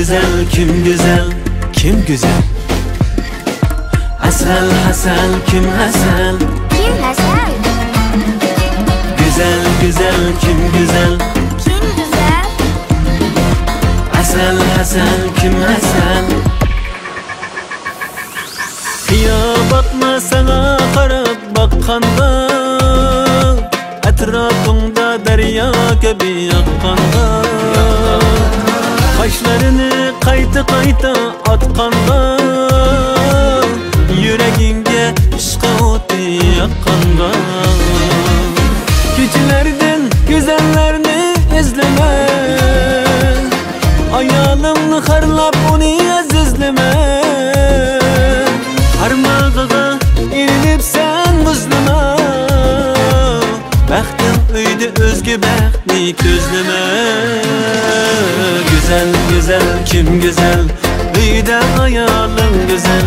güzel kim güzel kim güzel? Asel hasel kim hasel Kim Hasan? Güzel güzel kim güzel? Kim güzel? Asel hasel kim hasel Qiya bakma sana qarab bakkanda. Etrafında derya gibi akkanda Kaşlarını kayta kayta atkanda Yüreğinge işqa o'ti yakkanda Keçilerden güzellerini izleme Ayalımni harlab uni azizleme. Harmag'iga ilinib sen muzlama Baxtim uyda o'zga baxtni ko'zlama Güzel kim güzel? Uyda ayolim güzel.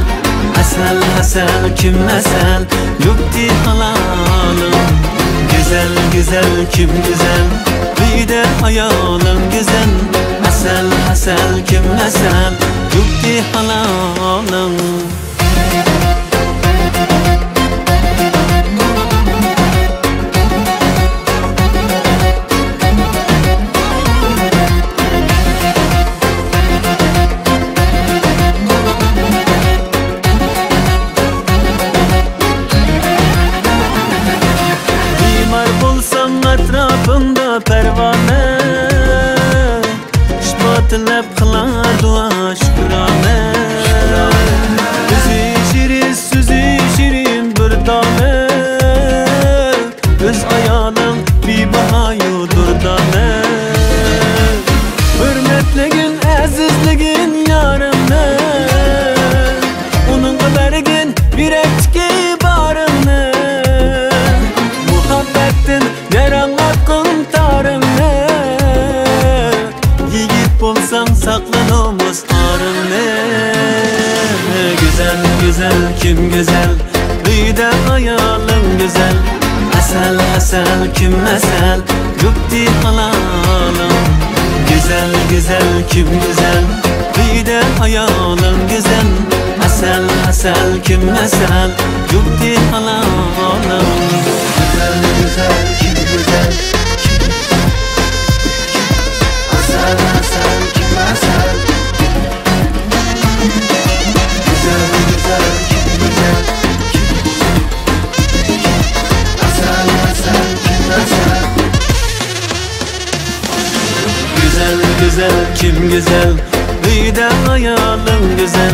Asal asal kim asal Yukti halalim Güzel güzel kim güzel? Uyda ayolim güzel. Asal asal kim asal Yukti halalim pervane Şmatilep kılar dua şükrane Gözü Güzel güzel kim güzel? Büyüde ayalım güzel. Asel asel kim asel? Yukti halalım Güzel güzel kim güzel? Büyüde ayalım güzel. Asel asel kim asel? Yukti halalım Güzel kim güzel? Büyüde ayalım güzel.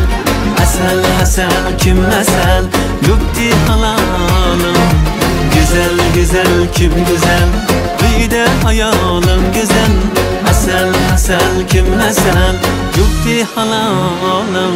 Asel asel kim asel Yukti halalım. Güzel güzel kim güzel? Büyüde ayalım güzel. Asel asel kim asel Yukti halalım